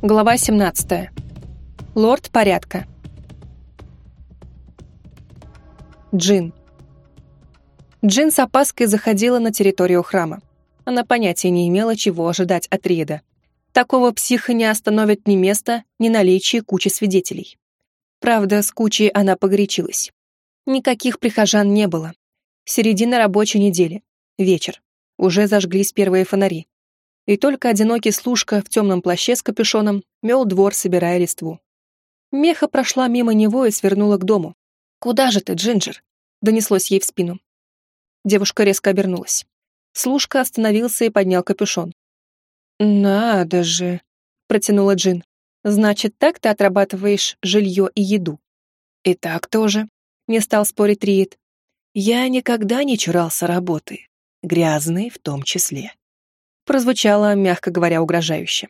Глава 17. Лорд порядка. Джин. Джин с опаской заходила на территорию храма. Она понятия не имела, чего ожидать от Рида. Такого психа не остановит ни место, ни наличие кучи свидетелей. Правда, с кучей она погорячилась. Никаких прихожан не было. Середина рабочей недели. Вечер. Уже зажглись первые фонари. И только одинокий служка в темном плаще с капюшоном мел двор, собирая листву. Меха прошла мимо него и свернула к дому. «Куда же ты, Джинджер?» — донеслось ей в спину. Девушка резко обернулась. Служка остановился и поднял капюшон. «Надо же!» — протянула Джин. «Значит, так ты отрабатываешь жилье и еду?» «И так тоже», — не стал спорить Риет. Я никогда не чурался работы, грязной в том числе. Прозвучало, мягко говоря, угрожающе.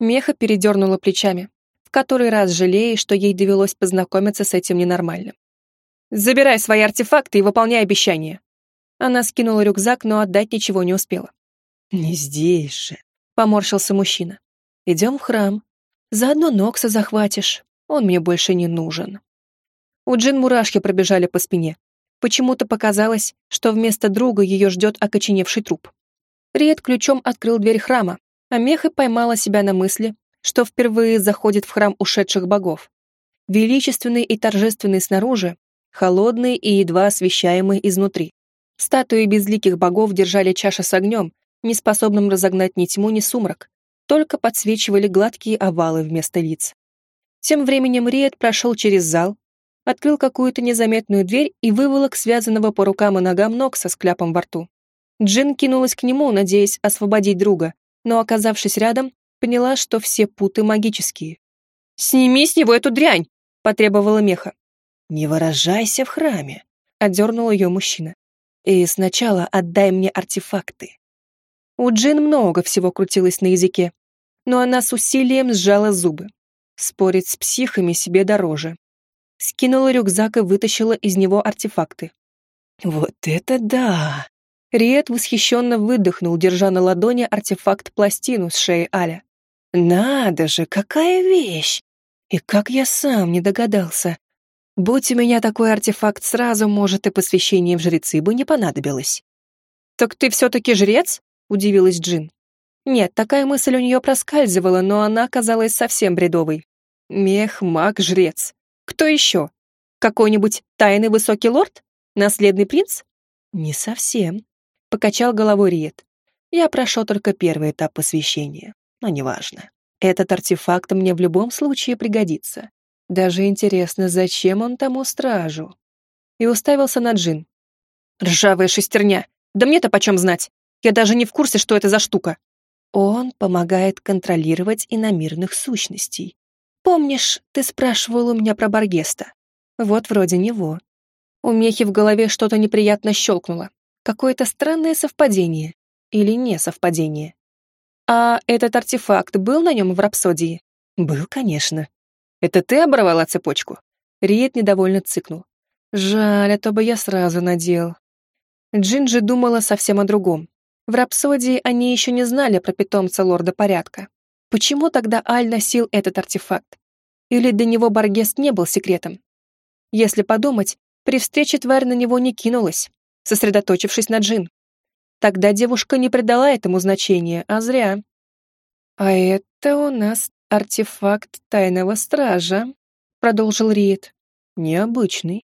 Меха передернула плечами, в который раз жалея, что ей довелось познакомиться с этим ненормальным. «Забирай свои артефакты и выполняй обещание!» Она скинула рюкзак, но отдать ничего не успела. «Не здесь же», — поморщился мужчина. «Идем в храм. Заодно Нокса захватишь. Он мне больше не нужен». У Джин мурашки пробежали по спине. Почему-то показалось, что вместо друга ее ждет окоченевший труп. Риет ключом открыл дверь храма, а Меха поймала себя на мысли, что впервые заходит в храм ушедших богов. Величественный и торжественный снаружи, холодный и едва освещаемый изнутри. Статуи безликих богов держали чаши с огнем, не способным разогнать ни тьму, ни сумрак, только подсвечивали гладкие овалы вместо лиц. Тем временем Риет прошел через зал, открыл какую-то незаметную дверь и выволок связанного по рукам и ногам Нокса с кляпом во рту. Джин кинулась к нему, надеясь освободить друга, но, оказавшись рядом, поняла, что все путы магические. «Сними с него эту дрянь!» — потребовала меха. «Не выражайся в храме», — отдернул ее мужчина. «И сначала отдай мне артефакты». У Джин много всего крутилось на языке, но она с усилием сжала зубы. Спорить с психами себе дороже скинула рюкзак и вытащила из него артефакты. «Вот это да!» Риет восхищенно выдохнул, держа на ладони артефакт-пластину с шеи Аля. «Надо же, какая вещь! И как я сам не догадался! Будь у меня такой артефакт сразу, может, и посвящение в жрецы бы не понадобилось». «Так ты все-таки жрец?» — удивилась Джин. Нет, такая мысль у нее проскальзывала, но она казалась совсем бредовой. Мех, маг, жрец. Кто еще? Какой-нибудь тайный высокий лорд? Наследный принц? Не совсем. Покачал головой Риет. Я прошел только первый этап посвящения, но неважно. Этот артефакт мне в любом случае пригодится. Даже интересно, зачем он тому стражу? И уставился на Джин. Ржавая шестерня. Да мне-то почем знать? Я даже не в курсе, что это за штука. Он помогает контролировать иномирных сущностей. Помнишь, ты спрашивал у меня про Баргеста? Вот вроде него. У Мехи в голове что-то неприятно щелкнуло. Какое-то странное совпадение. Или не совпадение. А этот артефакт был на нем в рапсодии? Был, конечно. Это ты оборвала цепочку? Риет недовольно цыкнул. Жаль, а то бы я сразу надел. Джинджи думала совсем о другом. В рапсодии они еще не знали про питомца лорда порядка. Почему тогда Аль носил этот артефакт? Или для него Баргест не был секретом? Если подумать, при встрече тварь на него не кинулась, сосредоточившись на Джин. Тогда девушка не придала этому значения, а зря. «А это у нас артефакт тайного стража», — продолжил Риет. «Необычный».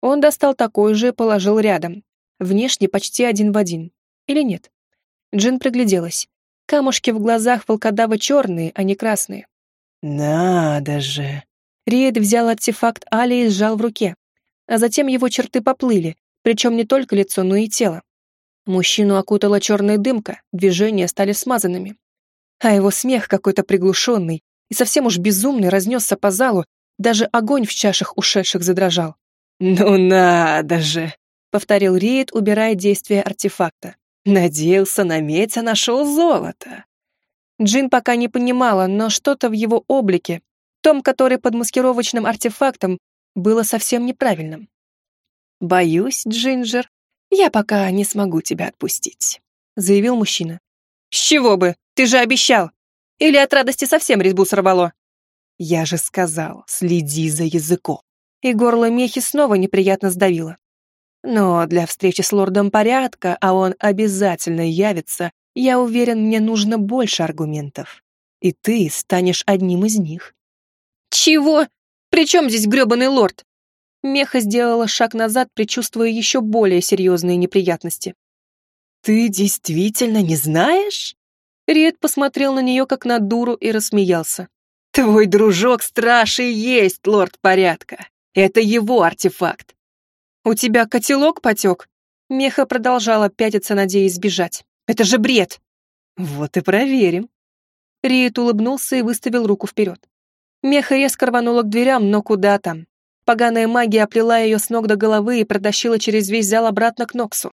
Он достал такой же и положил рядом. Внешне почти один в один. Или нет? Джин пригляделась. Камушки в глазах волкодава черные, а не красные. «Надо же!» Риет взял артефакт Али и сжал в руке, а затем его черты поплыли, причем не только лицо, но и тело. Мужчину окутала черная дымка, движения стали смазанными. А его смех какой-то приглушенный и совсем уж безумный разнесся по залу, даже огонь в чашах ушедших задрожал. «Ну надо же!» — повторил Риет, убирая действие артефакта. Надеялся на медь, а нашел золото. Джин пока не понимала, но что-то в его облике, том, который под маскировочным артефактом, было совсем неправильным. «Боюсь, Джинджер, я пока не смогу тебя отпустить», — заявил мужчина. «С чего бы? Ты же обещал!» Или от радости совсем резьбу сорвало?» «Я же сказал, следи за языком». И горло Мехи снова неприятно сдавило. Но для встречи с лордом порядка, а он обязательно явится, я уверен, мне нужно больше аргументов. И ты станешь одним из них. Чего? При чем здесь грёбаный лорд? Меха сделала шаг назад, предчувствуя еще более серьезные неприятности. «Ты действительно не знаешь?» Ред посмотрел на нее как на дуру и рассмеялся. «Твой дружок страж и есть лорд порядка. Это его артефакт. «У тебя котелок потек?» Меха продолжала пятиться, надеясь сбежать. «Это же бред!» «Вот и проверим». Риет улыбнулся и выставил руку вперед. Меха резко рванула к дверям, но куда там? Поганая магия оплела ее с ног до головы и протащила через весь зал обратно к Ноксу.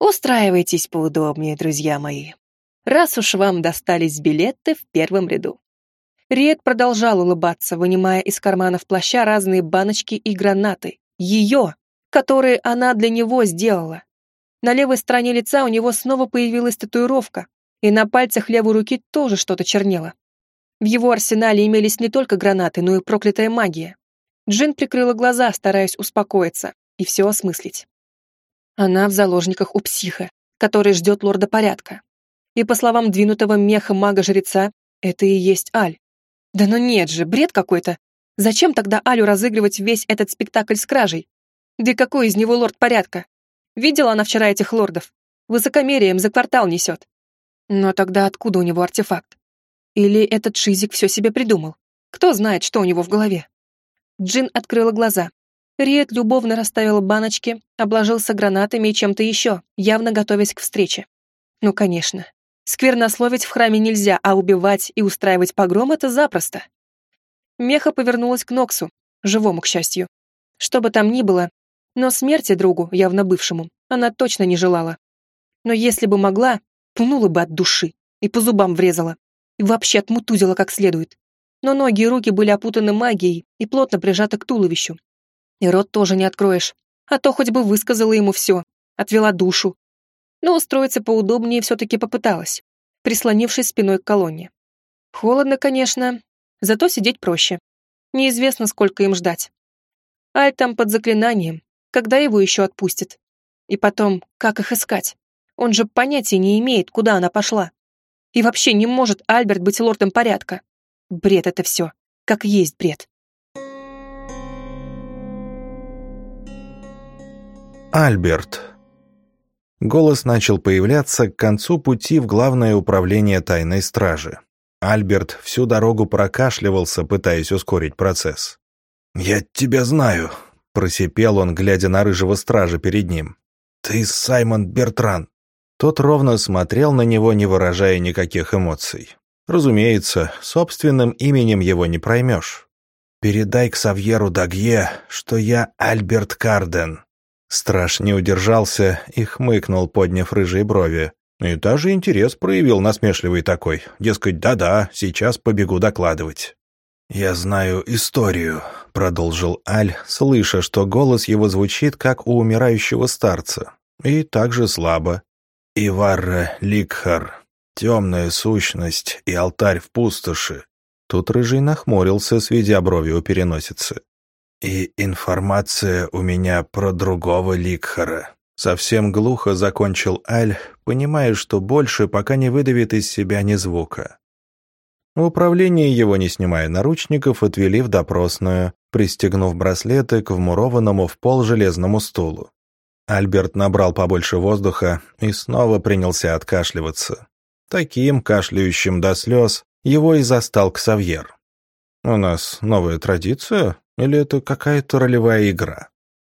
«Устраивайтесь поудобнее, друзья мои. Раз уж вам достались билеты в первом ряду». Риет продолжал улыбаться, вынимая из карманов плаща разные баночки и гранаты. Ее, которые она для него сделала. На левой стороне лица у него снова появилась татуировка, и на пальцах левой руки тоже что-то чернело. В его арсенале имелись не только гранаты, но и проклятая магия. Джин прикрыла глаза, стараясь успокоиться и все осмыслить. Она в заложниках у психа, который ждет лорда порядка. И по словам двинутого меха мага-жреца, это и есть Аль. Да ну нет же, бред какой-то. Зачем тогда Алю разыгрывать весь этот спектакль с кражей? Да какой из него лорд порядка? Видела она вчера этих лордов? Высокомерием за квартал несет. Но тогда откуда у него артефакт? Или этот шизик все себе придумал? Кто знает, что у него в голове? Джин открыла глаза. Риет любовно расставил баночки, обложился гранатами и чем-то еще, явно готовясь к встрече. Ну, конечно. Сквернословить в храме нельзя, а убивать и устраивать погром — это запросто. Меха повернулась к Ноксу, живому, к счастью. Что бы там ни было, но смерти другу, явно бывшему, она точно не желала. Но если бы могла, пнула бы от души и по зубам врезала. И вообще отмутузила как следует. Но ноги и руки были опутаны магией и плотно прижаты к туловищу. И рот тоже не откроешь. А то хоть бы высказала ему все, отвела душу. Но устроиться поудобнее все-таки попыталась, прислонившись спиной к колонне. Холодно, конечно, зато сидеть проще. Неизвестно, сколько им ждать. Аль там под заклинанием, когда его еще отпустят? И потом, как их искать? Он же понятия не имеет, куда она пошла. И вообще не может Альберт быть лордом порядка. Бред это все. Как есть бред. Альберт. Голос начал появляться к концу пути в главное управление тайной стражи. Альберт всю дорогу прокашливался, пытаясь ускорить процесс. «Я тебя знаю», Просипел он, глядя на рыжего стража перед ним. «Ты Саймон Бертран!» Тот ровно смотрел на него, не выражая никаких эмоций. Разумеется, собственным именем его не проймешь. «Передай к Савьеру Дагье, что я Альберт Карден». Страж не удержался и хмыкнул, подняв рыжие брови. И даже интерес проявил насмешливый такой. Дескать, да-да, сейчас побегу докладывать. «Я знаю историю», — продолжил Аль, слыша, что голос его звучит, как у умирающего старца, и также слабо. «Иварра Ликхар, темная сущность и алтарь в пустоши». Тут Рыжий нахмурился, сведя брови у переносицы. «И информация у меня про другого Ликхара». Совсем глухо закончил Аль, понимая, что больше пока не выдавит из себя ни звука. В управлении его, не снимая наручников, отвели в допросную, пристегнув браслеты к вмурованному в пол железному стулу. Альберт набрал побольше воздуха и снова принялся откашливаться. Таким, кашляющим до слез, его и застал Ксавьер. «У нас новая традиция? Или это какая-то ролевая игра?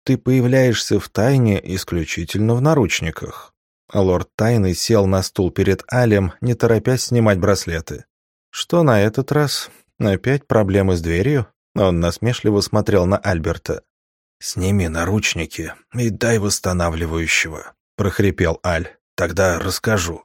Ты появляешься в тайне исключительно в наручниках». Лорд Тайны сел на стул перед Алем, не торопясь снимать браслеты. Что на этот раз? Опять проблемы с дверью? Он насмешливо смотрел на Альберта. «Сними наручники и дай восстанавливающего», — прохрипел Аль. «Тогда расскажу».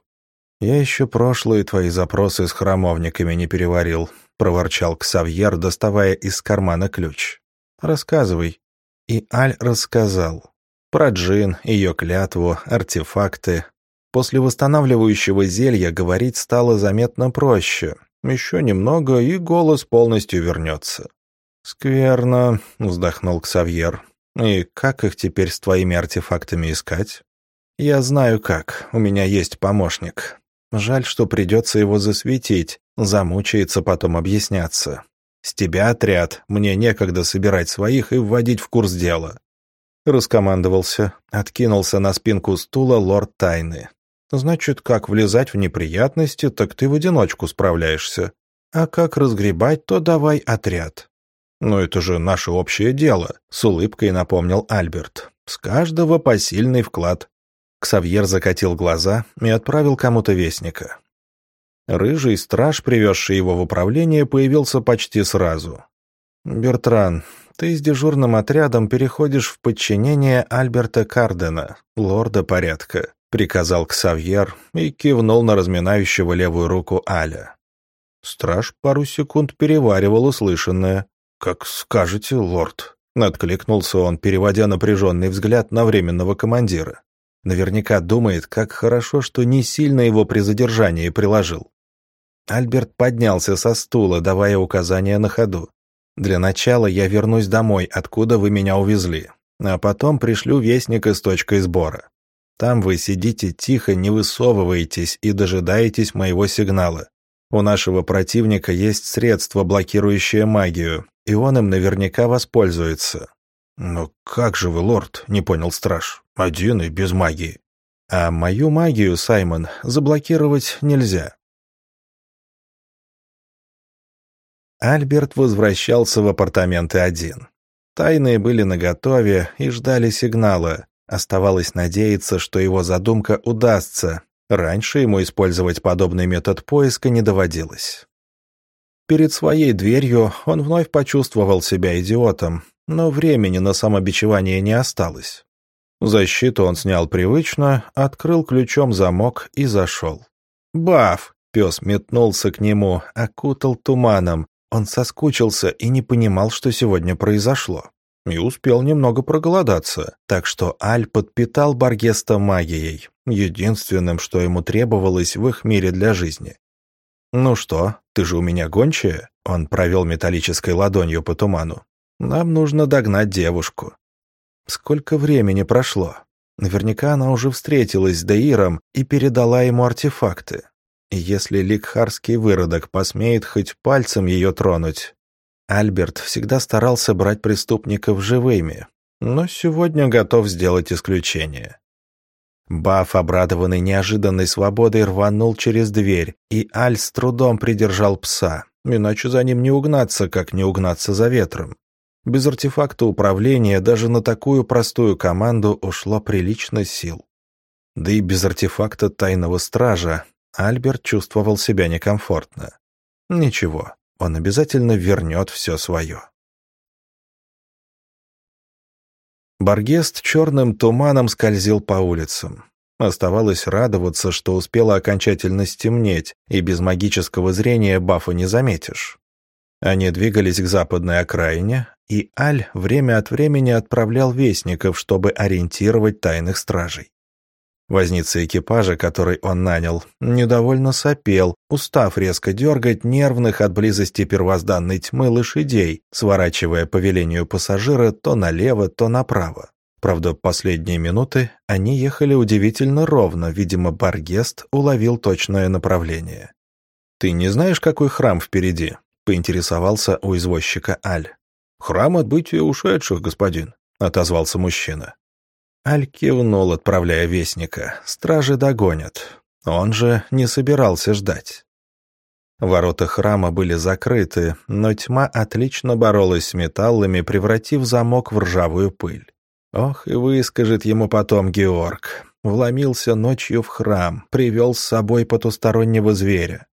«Я еще прошлые твои запросы с храмовниками не переварил», — проворчал Ксавьер, доставая из кармана ключ. «Рассказывай». И Аль рассказал. Про Джин, ее клятву, артефакты. После восстанавливающего зелья говорить стало заметно проще, Еще немного, и голос полностью вернется. «Скверно», — вздохнул Ксавьер. «И как их теперь с твоими артефактами искать?» «Я знаю как. У меня есть помощник. Жаль, что придется его засветить. Замучается потом объясняться. С тебя отряд. Мне некогда собирать своих и вводить в курс дела». Раскомандовался, откинулся на спинку стула лорд Тайны. Значит, как влезать в неприятности, так ты в одиночку справляешься. А как разгребать, то давай отряд. Но это же наше общее дело, с улыбкой напомнил Альберт. С каждого посильный вклад. Ксавьер закатил глаза и отправил кому-то вестника. Рыжий страж, привезший его в управление, появился почти сразу. «Бертран, ты с дежурным отрядом переходишь в подчинение Альберта Кардена, лорда порядка приказал Ксавьер и кивнул на разминающего левую руку Аля. Страж пару секунд переваривал услышанное. «Как скажете, лорд», — откликнулся он, переводя напряженный взгляд на временного командира. Наверняка думает, как хорошо, что не сильно его при задержании приложил. Альберт поднялся со стула, давая указания на ходу. «Для начала я вернусь домой, откуда вы меня увезли, а потом пришлю вестника с точкой сбора. Там вы сидите тихо, не высовываетесь и дожидаетесь моего сигнала. У нашего противника есть средство, блокирующее магию, и он им наверняка воспользуется». «Но как же вы, лорд?» — не понял страж. «Один и без магии». «А мою магию, Саймон, заблокировать нельзя». Альберт возвращался в апартаменты один. Тайные были наготове и ждали сигнала, Оставалось надеяться, что его задумка удастся. Раньше ему использовать подобный метод поиска не доводилось. Перед своей дверью он вновь почувствовал себя идиотом, но времени на самобичевание не осталось. Защиту он снял привычно, открыл ключом замок и зашел. «Баф!» — пес метнулся к нему, окутал туманом. Он соскучился и не понимал, что сегодня произошло и успел немного проголодаться, так что Аль подпитал Баргеста магией, единственным, что ему требовалось в их мире для жизни. «Ну что, ты же у меня гончая?» Он провел металлической ладонью по туману. «Нам нужно догнать девушку». Сколько времени прошло? Наверняка она уже встретилась с Деиром и передала ему артефакты. И если ликхарский выродок посмеет хоть пальцем ее тронуть, Альберт всегда старался брать преступников живыми, но сегодня готов сделать исключение. Баф, обрадованный неожиданной свободой, рванул через дверь, и Аль с трудом придержал пса, иначе за ним не угнаться, как не угнаться за ветром. Без артефакта управления даже на такую простую команду ушло прилично сил. Да и без артефакта тайного стража Альберт чувствовал себя некомфортно. Ничего, он обязательно вернет все свое. Баргест черным туманом скользил по улицам. Оставалось радоваться, что успело окончательно стемнеть, и без магического зрения бафа не заметишь. Они двигались к западной окраине, и Аль время от времени отправлял вестников, чтобы ориентировать тайных стражей. Возница экипажа, который он нанял, недовольно сопел, устав резко дергать нервных от близости первозданной тьмы лошадей, сворачивая по велению пассажира то налево, то направо. Правда, последние минуты они ехали удивительно ровно, видимо, Баргест уловил точное направление. «Ты не знаешь, какой храм впереди?» — поинтересовался у извозчика Аль. «Храм отбытия ушедших, господин», — отозвался мужчина. Аль кивнул, отправляя вестника. Стражи догонят. Он же не собирался ждать. Ворота храма были закрыты, но тьма отлично боролась с металлами, превратив замок в ржавую пыль. Ох, и выскажет ему потом Георг. Вломился ночью в храм, привел с собой потустороннего зверя.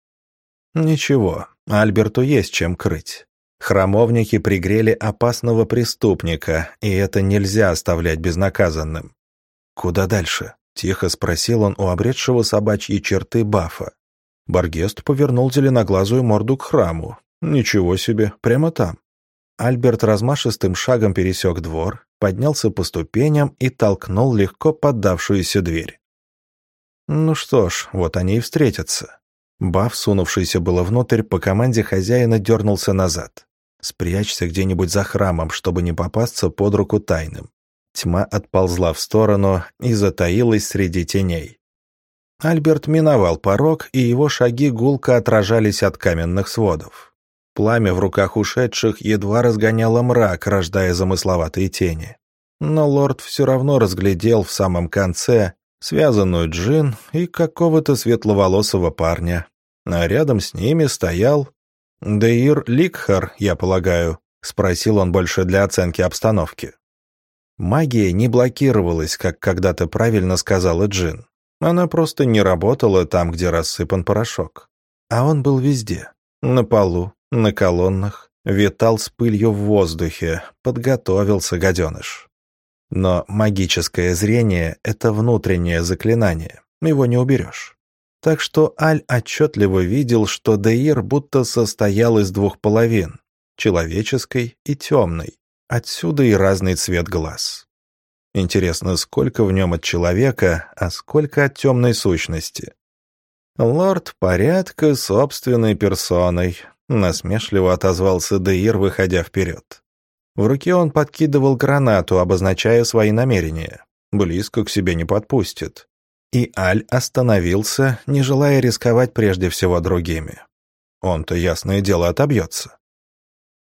Ничего, Альберту есть чем крыть. Храмовники пригрели опасного преступника, и это нельзя оставлять безнаказанным. «Куда дальше?» — тихо спросил он у обретшего собачьи черты Бафа. Баргест повернул зеленоглазую морду к храму. «Ничего себе, прямо там». Альберт размашистым шагом пересек двор, поднялся по ступеням и толкнул легко поддавшуюся дверь. Ну что ж, вот они и встретятся. Баф, сунувшийся было внутрь, по команде хозяина дернулся назад. «Спрячься где-нибудь за храмом, чтобы не попасться под руку тайным». Тьма отползла в сторону и затаилась среди теней. Альберт миновал порог, и его шаги гулко отражались от каменных сводов. Пламя в руках ушедших едва разгоняло мрак, рождая замысловатые тени. Но лорд все равно разглядел в самом конце связанную джин и какого-то светловолосого парня. А рядом с ними стоял... «Деир Ликхар, я полагаю», — спросил он больше для оценки обстановки. Магия не блокировалась, как когда-то правильно сказала Джин. Она просто не работала там, где рассыпан порошок. А он был везде. На полу, на колоннах, витал с пылью в воздухе, подготовился гаденыш. Но магическое зрение — это внутреннее заклинание, его не уберешь. Так что Аль отчетливо видел, что Деир будто состоял из двух половин — человеческой и темной. Отсюда и разный цвет глаз. Интересно, сколько в нем от человека, а сколько от темной сущности? «Лорд порядка собственной персоной», — насмешливо отозвался Деир, выходя вперед. В руке он подкидывал гранату, обозначая свои намерения. Близко к себе не подпустит. И Аль остановился, не желая рисковать прежде всего другими. Он-то, ясное дело, отобьется.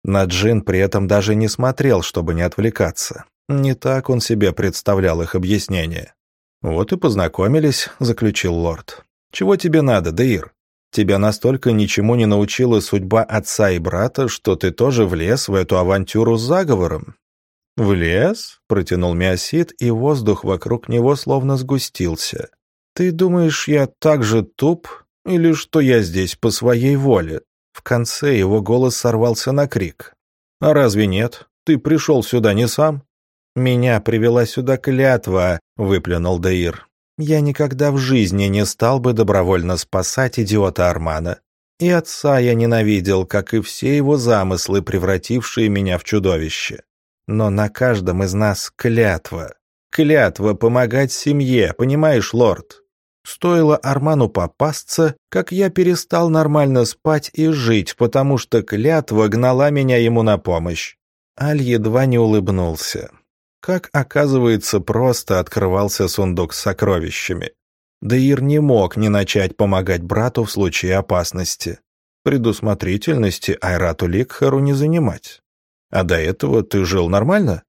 На Джин при этом даже не смотрел, чтобы не отвлекаться. Не так он себе представлял их объяснение. «Вот и познакомились», — заключил лорд. «Чего тебе надо, Деир?» Тебя настолько ничему не научила судьба отца и брата, что ты тоже влез в эту авантюру с заговором?» «Влез?» — протянул Миосит, и воздух вокруг него словно сгустился. «Ты думаешь, я так же туп? Или что я здесь по своей воле?» В конце его голос сорвался на крик. «А разве нет? Ты пришел сюда не сам?» «Меня привела сюда клятва», — выплюнул Даир. Я никогда в жизни не стал бы добровольно спасать идиота Армана. И отца я ненавидел, как и все его замыслы, превратившие меня в чудовище. Но на каждом из нас клятва. Клятва помогать семье, понимаешь, лорд? Стоило Арману попасться, как я перестал нормально спать и жить, потому что клятва гнала меня ему на помощь. Аль едва не улыбнулся. Как оказывается, просто открывался сундук с сокровищами. Деир не мог не начать помогать брату в случае опасности. Предусмотрительности Айрату Ликхару не занимать. А до этого ты жил нормально?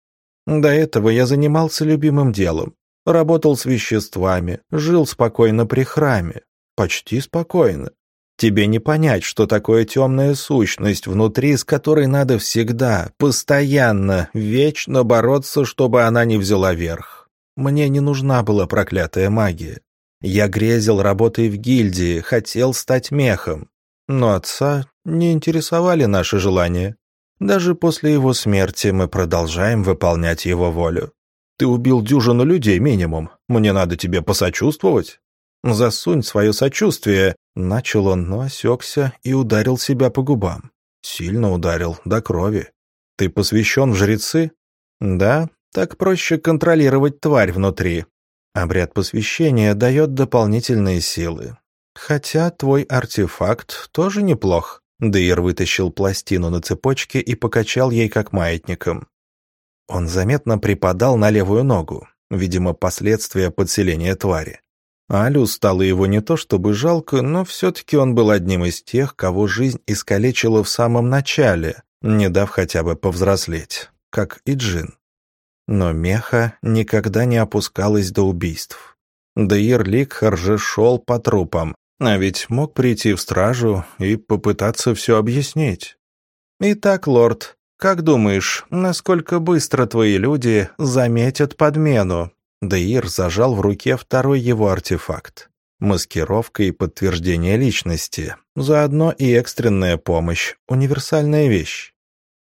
До этого я занимался любимым делом. Работал с веществами, жил спокойно при храме. Почти спокойно. Тебе не понять, что такое темная сущность внутри, с которой надо всегда, постоянно, вечно бороться, чтобы она не взяла верх. Мне не нужна была проклятая магия. Я грезил работой в гильдии, хотел стать мехом. Но отца не интересовали наши желания. Даже после его смерти мы продолжаем выполнять его волю. Ты убил дюжину людей минимум. Мне надо тебе посочувствовать? Засунь свое сочувствие Начал он, но осекся и ударил себя по губам. Сильно ударил, до крови. Ты посвящен в жрецы? Да, так проще контролировать тварь внутри. Обряд посвящения дает дополнительные силы. Хотя твой артефакт тоже неплох. Дейр вытащил пластину на цепочке и покачал ей как маятником. Он заметно припадал на левую ногу, видимо, последствия подселения твари. Алю стало его не то чтобы жалко, но все-таки он был одним из тех, кого жизнь искалечила в самом начале, не дав хотя бы повзрослеть, как и Джин. Но Меха никогда не опускалась до убийств. Дейр Ликхар же шел по трупам, а ведь мог прийти в стражу и попытаться все объяснить. «Итак, лорд, как думаешь, насколько быстро твои люди заметят подмену?» Деир зажал в руке второй его артефакт. Маскировка и подтверждение личности, заодно и экстренная помощь, универсальная вещь.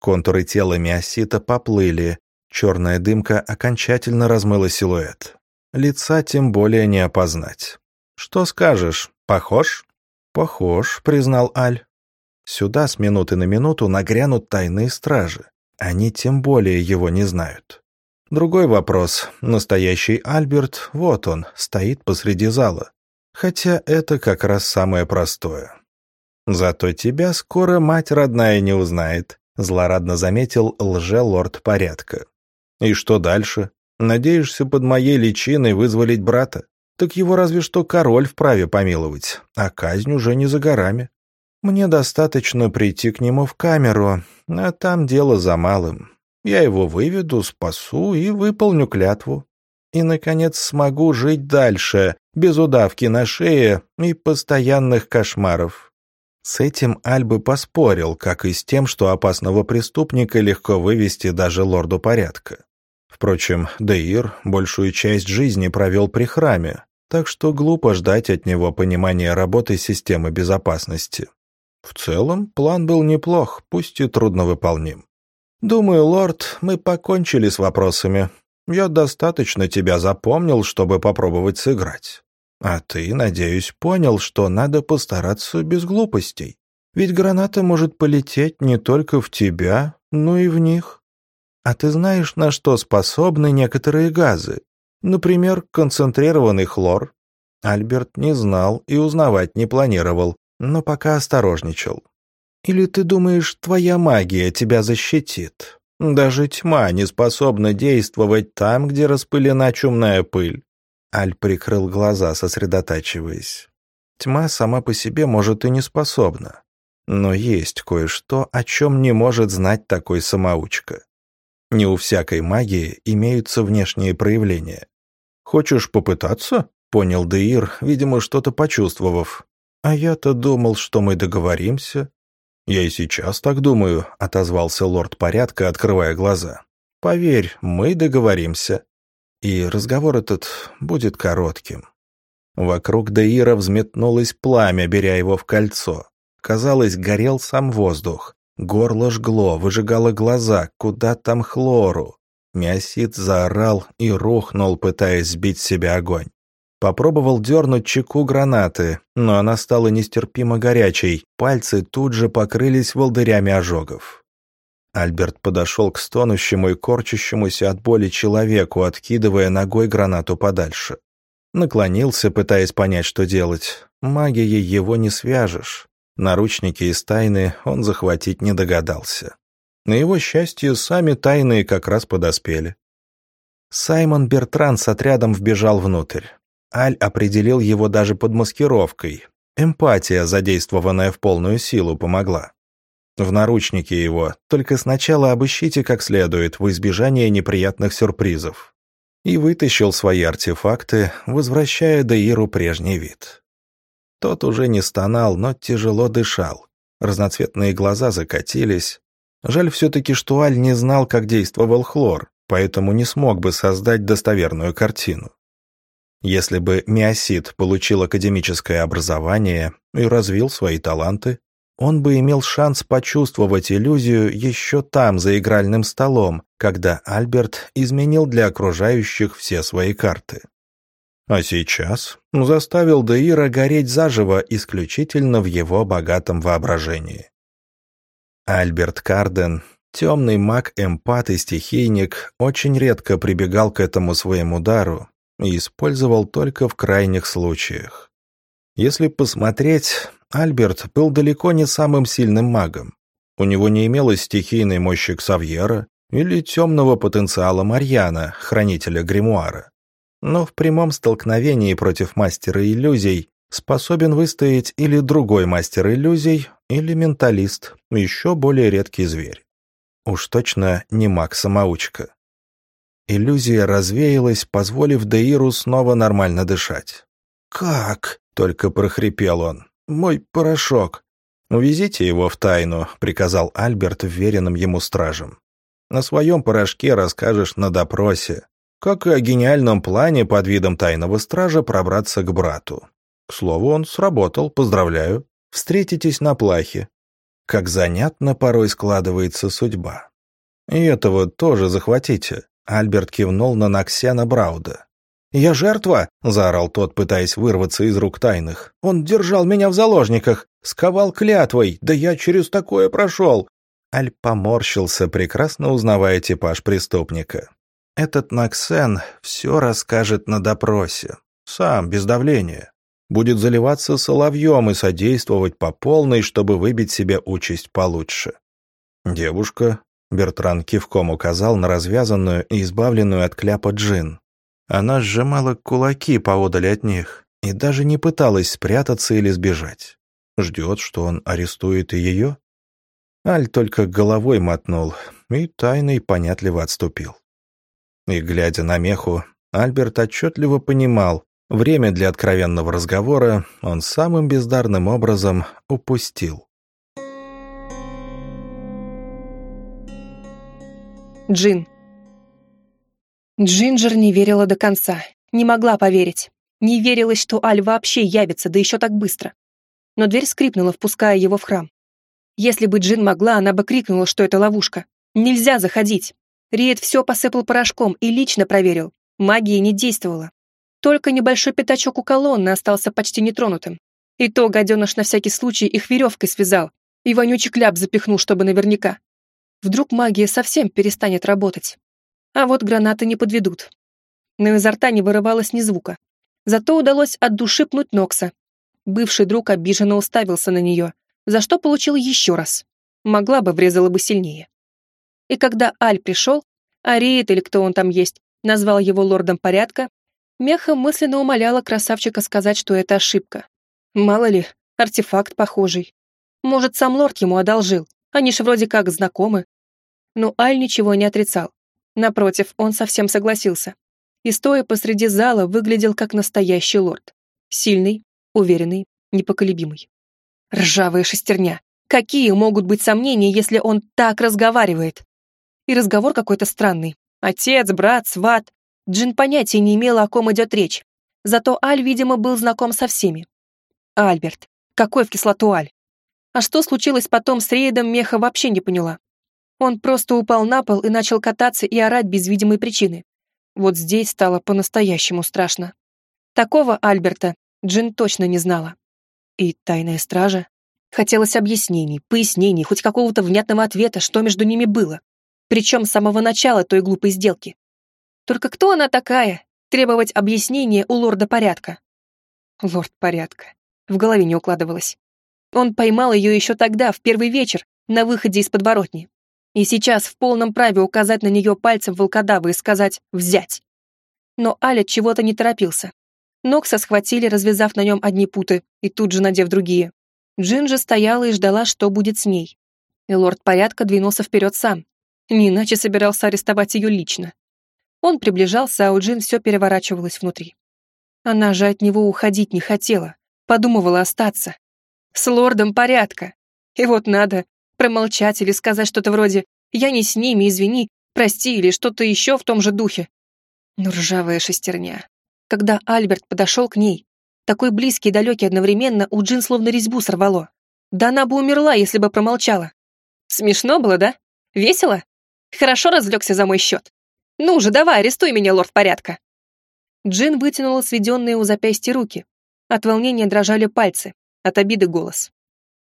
Контуры тела Миосита поплыли, черная дымка окончательно размыла силуэт. Лица тем более не опознать. «Что скажешь, похож?» «Похож», — признал Аль. «Сюда с минуты на минуту нагрянут тайные стражи. Они тем более его не знают. Другой вопрос. Настоящий Альберт, вот он, стоит посреди зала. Хотя это как раз самое простое. Зато тебя скоро мать родная не узнает, злорадно заметил лже-лорд порядка. И что дальше? Надеешься под моей личиной вызволить брата? Так его разве что король вправе помиловать, а казнь уже не за горами. Мне достаточно прийти к нему в камеру, а там дело за малым. Я его выведу, спасу и выполню клятву. И, наконец, смогу жить дальше, без удавки на шее и постоянных кошмаров. С этим Альбы поспорил, как и с тем, что опасного преступника легко вывести даже лорду порядка. Впрочем, Деир большую часть жизни провел при храме, так что глупо ждать от него понимания работы системы безопасности. В целом, план был неплох, пусть и трудновыполним. «Думаю, лорд, мы покончили с вопросами. Я достаточно тебя запомнил, чтобы попробовать сыграть. А ты, надеюсь, понял, что надо постараться без глупостей. Ведь граната может полететь не только в тебя, но и в них. А ты знаешь, на что способны некоторые газы? Например, концентрированный хлор. Альберт не знал и узнавать не планировал, но пока осторожничал. Или ты думаешь, твоя магия тебя защитит? Даже тьма не способна действовать там, где распылена чумная пыль. Аль прикрыл глаза, сосредотачиваясь. Тьма сама по себе, может, и не способна. Но есть кое-что, о чем не может знать такой самоучка. Не у всякой магии имеются внешние проявления. «Хочешь попытаться?» — понял Деир, видимо, что-то почувствовав. «А я-то думал, что мы договоримся». «Я и сейчас так думаю», — отозвался лорд порядка, открывая глаза. «Поверь, мы договоримся. И разговор этот будет коротким». Вокруг Деира взметнулось пламя, беря его в кольцо. Казалось, горел сам воздух. Горло жгло, выжигало глаза, куда там хлору. Миосит заорал и рухнул, пытаясь сбить с себя огонь. Попробовал дернуть чеку гранаты, но она стала нестерпимо горячей, пальцы тут же покрылись волдырями ожогов. Альберт подошел к стонущему и корчащемуся от боли человеку, откидывая ногой гранату подальше. Наклонился, пытаясь понять, что делать. Магией его не свяжешь. Наручники из тайны он захватить не догадался. На его счастье, сами тайные как раз подоспели. Саймон Бертран с отрядом вбежал внутрь. Аль определил его даже под маскировкой. Эмпатия, задействованная в полную силу, помогла. В наручнике его, только сначала обыщите как следует, в избежание неприятных сюрпризов. И вытащил свои артефакты, возвращая Деиру прежний вид. Тот уже не стонал, но тяжело дышал. Разноцветные глаза закатились. Жаль все-таки, что Аль не знал, как действовал хлор, поэтому не смог бы создать достоверную картину. Если бы Миосит получил академическое образование и развил свои таланты, он бы имел шанс почувствовать иллюзию еще там, за игральным столом, когда Альберт изменил для окружающих все свои карты. А сейчас заставил Деира гореть заживо исключительно в его богатом воображении. Альберт Карден, темный маг-эмпат и стихийник, очень редко прибегал к этому своему дару, и использовал только в крайних случаях. Если посмотреть, Альберт был далеко не самым сильным магом. У него не имелось стихийной мощи Ксавьера или темного потенциала Марьяна, хранителя гримуара. Но в прямом столкновении против мастера иллюзий способен выстоять или другой мастер иллюзий, или менталист, еще более редкий зверь. Уж точно не маг-самоучка. Иллюзия развеялась, позволив Деиру снова нормально дышать. «Как?» — только прохрипел он. «Мой порошок». «Увезите его в тайну», — приказал Альберт вверенным ему стражем. «На своем порошке расскажешь на допросе, как и о гениальном плане под видом тайного стража пробраться к брату. К слову, он сработал, поздравляю. Встретитесь на плахе. Как занятно порой складывается судьба. И этого тоже захватите. Альберт кивнул на Наксена Брауда. «Я жертва!» — заорал тот, пытаясь вырваться из рук тайных. «Он держал меня в заложниках, сковал клятвой, да я через такое прошел!» Аль поморщился, прекрасно узнавая типаж преступника. «Этот Наксен все расскажет на допросе. Сам, без давления. будет заливаться соловьем и содействовать по полной, чтобы выбить себе участь получше. Девушка, Бертран кивком указал на развязанную и избавленную от кляпа джин. Она сжимала кулаки поодаль от них и даже не пыталась спрятаться или сбежать. Ждет, что он арестует и ее? Аль только головой мотнул и тайный понятливо отступил. И, глядя на меху, Альберт отчетливо понимал, время для откровенного разговора он самым бездарным образом упустил. Джин. Джинджер не верила до конца, не могла поверить. Не верилось, что Аль вообще явится, да еще так быстро. Но дверь скрипнула, впуская его в храм. Если бы Джин могла, она бы крикнула, что это ловушка. Нельзя заходить. Риет все посыпал порошком и лично проверил. Магия не действовала. Только небольшой пятачок у колонны остался почти нетронутым. И то гаденыш на всякий случай их веревкой связал и вонючий кляп запихнул, чтобы наверняка. Вдруг магия совсем перестанет работать. А вот гранаты не подведут. Но изо рта не вырывалось ни звука. Зато удалось от души пнуть Нокса. Бывший друг обиженно уставился на нее, за что получил еще раз. Могла бы, врезала бы сильнее. И когда Аль пришел, Ариет или кто он там есть, назвал его лордом порядка, Меха мысленно умоляла красавчика сказать, что это ошибка. Мало ли, артефакт похожий. Может, сам лорд ему одолжил, они ж вроде как знакомы. Но Аль ничего не отрицал. Напротив, он совсем согласился. И стоя посреди зала, выглядел как настоящий лорд. Сильный, уверенный, непоколебимый. Ржавая шестерня. Какие могут быть сомнения, если он так разговаривает? И разговор какой-то странный. Отец, брат, сват. Джин понятия не имела, о ком идет речь. Зато Аль, видимо, был знаком со всеми. Альберт. Какой в кислоту Аль? А что случилось потом с рейдом, Меха вообще не поняла. Он просто упал на пол и начал кататься и орать без видимой причины. Вот здесь стало по-настоящему страшно. Такого Альберта Джин точно не знала. И тайная стража? Хотелось объяснений, пояснений, хоть какого-то внятного ответа, что между ними было. Причем с самого начала той глупой сделки. Только кто она такая? Требовать объяснения у лорда порядка. Лорд порядка. В голове не укладывалось. Он поймал ее еще тогда, в первый вечер, на выходе из подворотни. И сейчас в полном праве указать на нее пальцем волкодава и сказать «взять». Но Аля чего-то не торопился. Нокса схватили, развязав на нем одни путы, и тут же надев другие. Джин же стояла и ждала, что будет с ней. И лорд порядка двинулся вперед сам. Не иначе собирался арестовать ее лично. Он приближался, а у Джин все переворачивалось внутри. Она же от него уходить не хотела, подумывала остаться. С лордом порядка. И вот надо промолчать или сказать что-то вроде «я не с ними, извини, прости» или что-то еще в том же духе. Но ржавая шестерня. Когда Альберт подошел к ней, такой близкий и далекий одновременно, у Джин словно резьбу сорвало. Да она бы умерла, если бы промолчала. Смешно было, да? Весело? Хорошо развлекся за мой счет. Ну же, давай, арестуй меня, лорд порядка. Джин вытянула сведенные у запястья руки. От волнения дрожали пальцы, от обиды голос.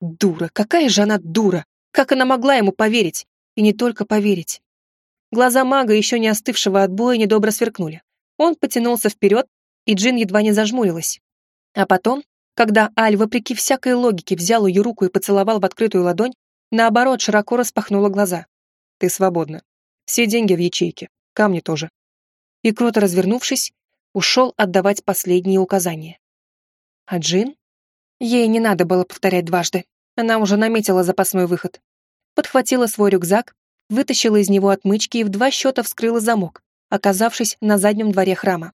Дура, какая же она дура! Как она могла ему поверить? И не только поверить. Глаза мага, еще не остывшего от боя, недобро сверкнули. Он потянулся вперед, и Джин едва не зажмурилась. А потом, когда Аль, вопреки всякой логике, взял ее руку и поцеловал в открытую ладонь, наоборот, широко распахнула глаза. «Ты свободна. Все деньги в ячейке. Камни тоже». И, круто развернувшись, ушел отдавать последние указания. А Джин? Ей не надо было повторять дважды. Она уже наметила запасной выход. Подхватила свой рюкзак, вытащила из него отмычки и в два счета вскрыла замок, оказавшись на заднем дворе храма.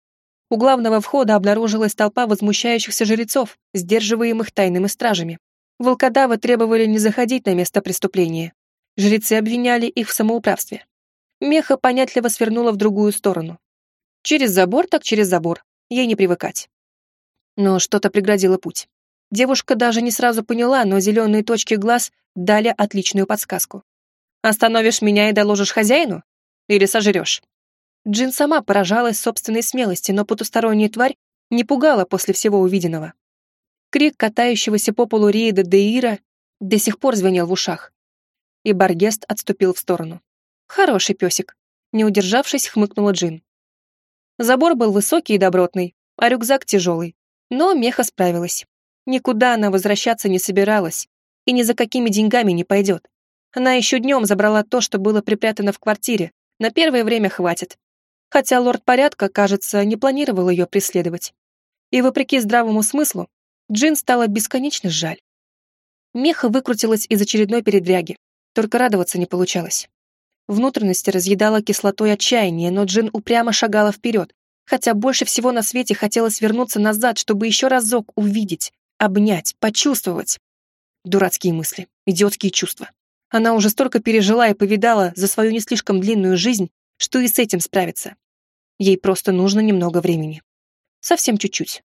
У главного входа обнаружилась толпа возмущающихся жрецов, сдерживаемых тайными стражами. Волкодавы требовали не заходить на место преступления. Жрецы обвиняли их в самоуправстве. Меха понятливо свернула в другую сторону. Через забор так через забор, ей не привыкать. Но что-то преградило путь. Девушка даже не сразу поняла, но зеленые точки глаз дали отличную подсказку. «Остановишь меня и доложишь хозяину? Или сожрешь?» Джин сама поражалась собственной смелости, но потусторонняя тварь не пугала после всего увиденного. Крик катающегося по полу Риеда Деира до сих пор звенел в ушах. И Баргест отступил в сторону. «Хороший песик», — не удержавшись, хмыкнула Джин. Забор был высокий и добротный, а рюкзак тяжелый. Но Меха справилась. Никуда она возвращаться не собиралась и ни за какими деньгами не пойдет. Она еще днем забрала то, что было припрятано в квартире. На первое время хватит. Хотя лорд порядка, кажется, не планировал ее преследовать. И вопреки здравому смыслу, Джин стало бесконечно жаль. Меха выкрутилась из очередной передряги, только радоваться не получалось. Внутренности разъедала кислотой отчаяния, но Джин упрямо шагала вперед, хотя больше всего на свете хотелось вернуться назад, чтобы еще разок увидеть, обнять, почувствовать. Дурацкие мысли, идиотские чувства. Она уже столько пережила и повидала за свою не слишком длинную жизнь, что и с этим справится. Ей просто нужно немного времени. Совсем чуть-чуть.